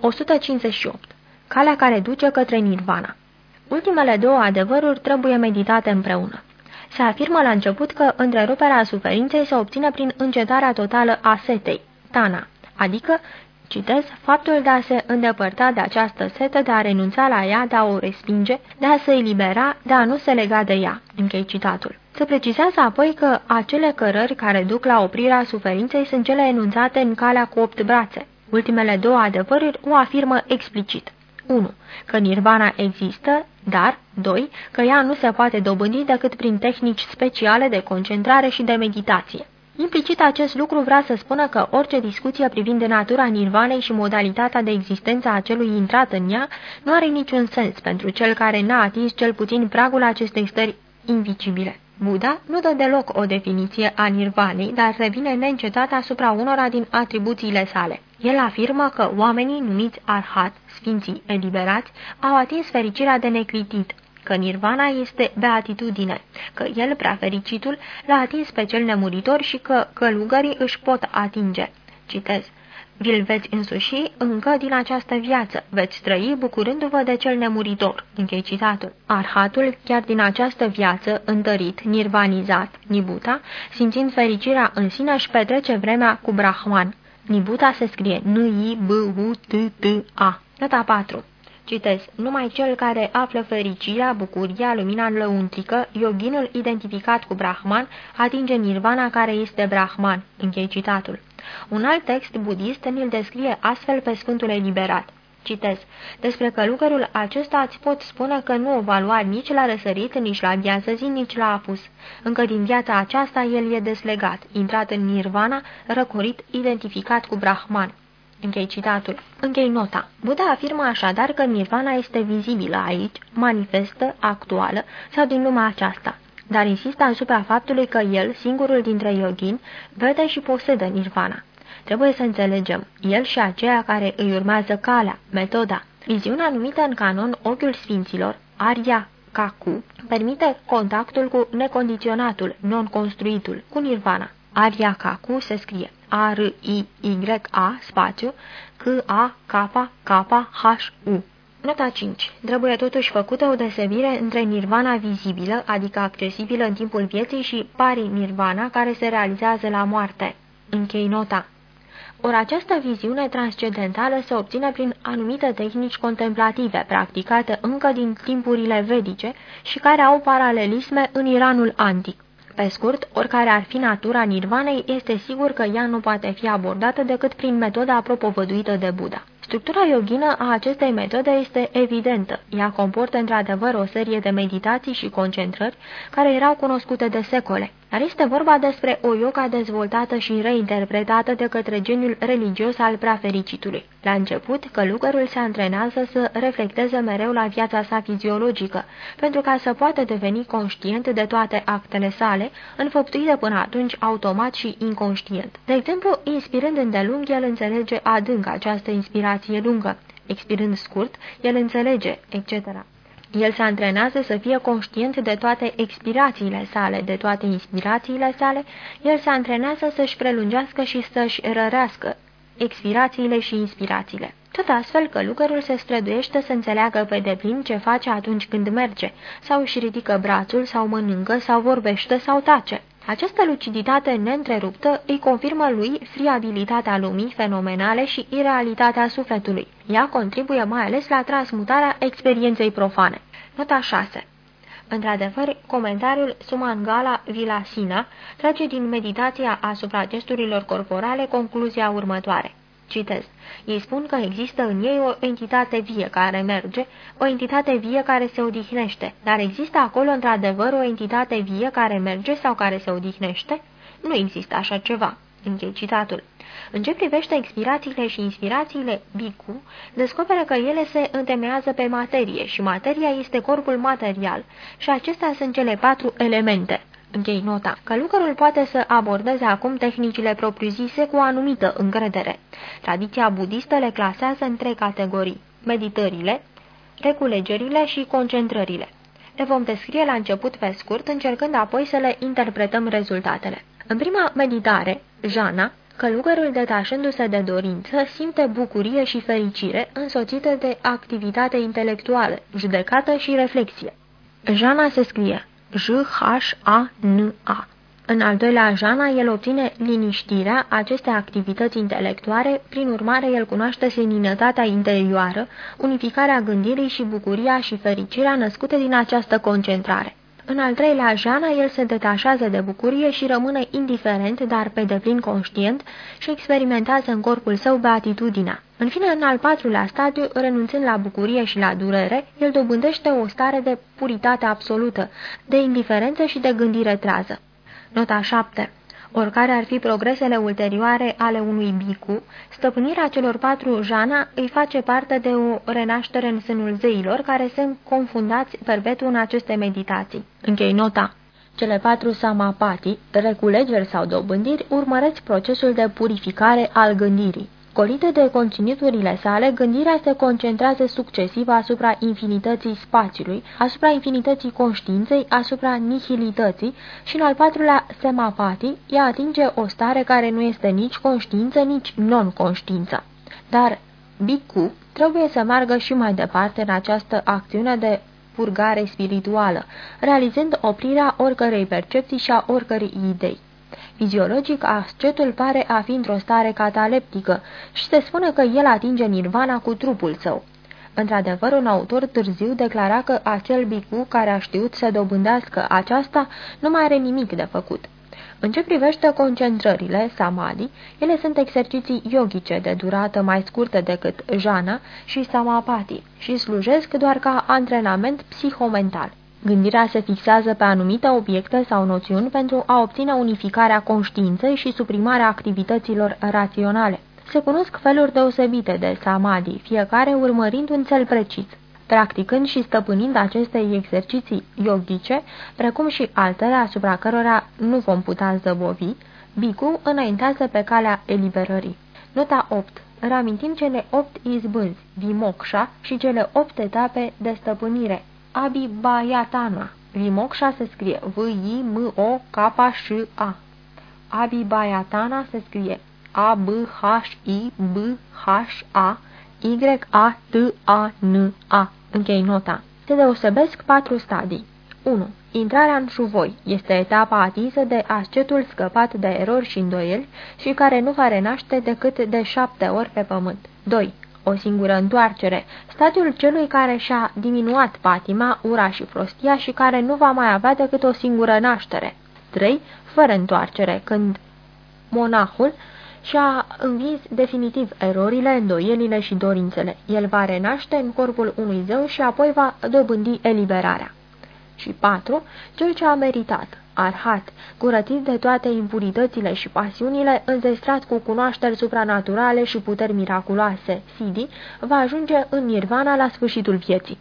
158. Calea care duce către nirvana Ultimele două adevăruri trebuie meditate împreună. Se afirmă la început că întreruperea suferinței se obține prin încetarea totală a setei, tana, adică, citez, faptul de a se îndepărta de această setă, de a renunța la ea, de a o respinge, de a se elibera, de a nu se lega de ea. Închei citatul. Se precizează apoi că acele cărări care duc la oprirea suferinței sunt cele enunțate în calea cu opt brațe. Ultimele două adevăruri o afirmă explicit. 1. Că nirvana există, dar 2. Că ea nu se poate dobândi decât prin tehnici speciale de concentrare și de meditație. Implicit acest lucru vrea să spună că orice discuție privind natura nirvanei și modalitatea de existență a celui intrat în ea nu are niciun sens pentru cel care n-a atins cel puțin pragul acestei stări invicibile. Buddha nu dă deloc o definiție a nirvanei, dar revine neîncetat asupra unora din atribuțiile sale. El afirmă că oamenii numiți arhat, sfinții eliberați, au atins fericirea de neclitit, că nirvana este beatitudine, că el, prea fericitul, l-a atins pe cel nemuritor și că călugării își pot atinge. Citez. Vi-l veți însuși încă din această viață, veți trăi bucurându-vă de cel nemuritor. Închei citatul. Arhatul, chiar din această viață, întărit, nirvanizat, Nibuta, simțind fericirea în sine, își petrece vremea cu Brahman. Nibuta se scrie N-I-B-U-T-T-A. Nota 4. Citez, numai cel care află fericirea, bucuria, lumina lăuntrică, yoginul identificat cu Brahman, atinge nirvana care este Brahman. Închei citatul. Un alt text budist îl descrie astfel pe Sfântul Eliberat. Citez. Despre călugărul acesta îți pot spune că nu o va lua nici la răsărit, nici la viață zi, nici la apus. Încă din viața aceasta el e deslegat, intrat în nirvana, răcorit, identificat cu Brahman. Închei citatul. Închei nota. Buddha afirmă așadar că nirvana este vizibilă aici, manifestă, actuală sau din lumea aceasta, dar insistă asupra faptului că el, singurul dintre yogini, vede și posedă nirvana. Trebuie să înțelegem, el și aceia care îi urmează calea, metoda. Viziunea numită în canon ochiul sfinților, Arya Kaku, permite contactul cu necondiționatul, non-construitul, cu nirvana. Arya Kaku se scrie A-R-I-Y-A, spațiu, K-A-K-K-H-U. Nota 5. Trebuie totuși făcută o desebire între nirvana vizibilă, adică accesibilă în timpul vieții, și pari-nirvana, care se realizează la moarte. Închei nota. Ori această viziune transcendentală se obține prin anumite tehnici contemplative, practicate încă din timpurile vedice și care au paralelisme în Iranul antic. Pe scurt, oricare ar fi natura nirvanei, este sigur că ea nu poate fi abordată decât prin metoda propovăduită de Buddha. Structura yogină a acestei metode este evidentă. Ea comportă într-adevăr o serie de meditații și concentrări care erau cunoscute de secole. Dar este vorba despre o yoga dezvoltată și reinterpretată de către geniul religios al preafericitului. La început, călugărul se antrenează să reflecteze mereu la viața sa fiziologică, pentru ca să poată deveni conștient de toate actele sale, înfăptuite până atunci automat și inconștient. De exemplu, inspirând îndelung, el înțelege adânc această inspirație lungă. Expirând scurt, el înțelege, etc. El se antrenează să fie conștient de toate expirațiile sale, de toate inspirațiile sale, el se antrenează să-și prelungească și să-și rărească expirațiile și inspirațiile. Tot astfel că lucrul se străduiește să înțeleagă pe deplin ce face atunci când merge, sau își ridică brațul, sau mănâncă, sau vorbește, sau tace. Această luciditate neîntreruptă îi confirmă lui friabilitatea lumii fenomenale și irealitatea sufletului. Ea contribuie mai ales la transmutarea experienței profane. Nota 6 Într-adevăr, comentariul Sumangala Vilasina trage din meditația asupra gesturilor corporale concluzia următoare. Citez. Ei spun că există în ei o entitate vie care merge, o entitate vie care se odihnește. Dar există acolo într-adevăr o entitate vie care merge sau care se odihnește? Nu există așa ceva. Închei citatul. În ce privește expirațiile și inspirațiile, Bicu descoperă că ele se întemeiază pe materie și materia este corpul material și acestea sunt cele patru elemente. Închei nota. Călugărul poate să abordeze acum tehnicile propriu-zise cu o anumită încredere. Tradiția budistă le clasează în trei categorii. Meditările, reculegerile și concentrările. Le vom descrie la început pe scurt, încercând apoi să le interpretăm rezultatele. În prima meditare, jana, Călugărul, detașându-se de dorință, simte bucurie și fericire însoțită de activitate intelectuală, judecată și reflexie. Jana se scrie J-H-A-N-A. În al doilea jana, el obține liniștirea acestei activități intelectuale, prin urmare el cunoaște seninătatea interioară, unificarea gândirii și bucuria și fericirea născute din această concentrare. În al treilea jana, el se detașează de bucurie și rămâne indiferent, dar pe deplin conștient și experimentează în corpul său beatitudinea. În fine, în al patrulea stadiu, renunțând la bucurie și la durere, el dobândește o stare de puritate absolută, de indiferență și de gândire trează. Nota 7 Oricare ar fi progresele ulterioare ale unui bicu, stăpânirea celor patru jana îi face parte de o renaștere în sânul zeilor care sunt confundați perpetu în aceste meditații. Închei nota. Cele patru samapati, reculegeri sau dobândiri, urmăresc procesul de purificare al gândirii. Colite de conținuturile sale, gândirea se concentrează succesiv asupra infinității spațiului, asupra infinității conștiinței, asupra nihilității și, în al patrulea semapati, ea atinge o stare care nu este nici conștiință, nici non-conștiință. Dar Bicu trebuie să meargă și mai departe în această acțiune de purgare spirituală, realizând oprirea oricărei percepții și a oricărei idei. Fiziologic, ascetul pare a fi într-o stare cataleptică și se spune că el atinge nirvana cu trupul său. Într-adevăr, un autor târziu declara că acel bicu care a știut să dobândească aceasta nu mai are nimic de făcut. În ce privește concentrările, samadhi, ele sunt exerciții yogice de durată mai scurtă decât jana și samapati și slujesc doar ca antrenament psihomental. Gândirea se fixează pe anumite obiecte sau noțiuni pentru a obține unificarea conștiinței și suprimarea activităților raționale. Se cunosc feluri deosebite de samadhi, fiecare urmărind un cel precis. Practicând și stăpânind aceste exerciții yogice, precum și altele asupra cărora nu vom putea zăbovi, Bicu înaintează pe calea eliberării. Nota 8. Reamintim cele opt izbânzi, vimoksha și cele opt etape de stăpânire, Abibayatana. Vimoksha se scrie V-I-M-O-K-S-A. Abibayatana se scrie A-B-H-I-B-H-A Y-A-T-A-N-A. Închei nota. Se deosebesc patru stadii. 1. Intrarea în șuvoi este etapa atinsă de ascetul scăpat de erori și îndoieli și care nu va renaște decât de șapte ori pe pământ. 2 o singură întoarcere, stadiul celui care și-a diminuat patima, ura și prostia și care nu va mai avea decât o singură naștere. 3. Fără întoarcere, când monahul și-a învins definitiv erorile, îndoielile și dorințele. El va renaște în corpul unui zeu și apoi va dobândi eliberarea. Și 4. Cel ce a meritat arhat, curățit de toate impuritățile și pasiunile, înzestrat cu cunoașteri supranaturale și puteri miraculoase, Sidi, va ajunge în nirvana la sfârșitul vieții.